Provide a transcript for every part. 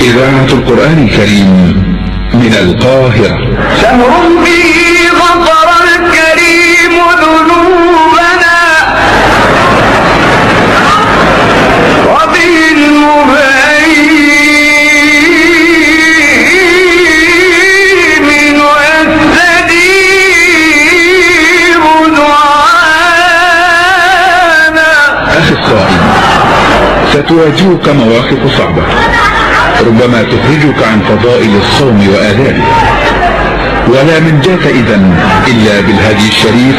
إذاعة القرآن الكريم من القاهرة. شهر به ستواجهك مواقف صعبة. ربما تخرجك عن فضائل الصوم وآدابه ولا منجاة إذا إلا بالهدي الشريف.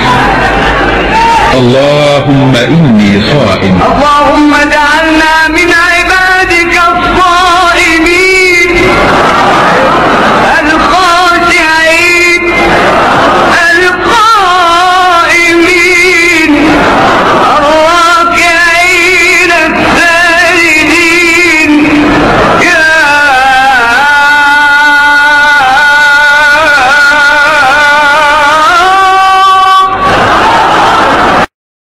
اللهم إني صائم. اللهم